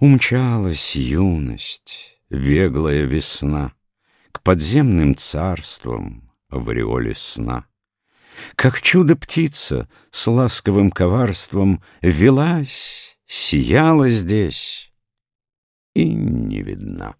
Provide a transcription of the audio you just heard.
Умчалась юность, беглая весна, К подземным царствам в ореоле сна. Как чудо-птица с ласковым коварством Велась, сияла здесь и не видна.